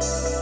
Bye.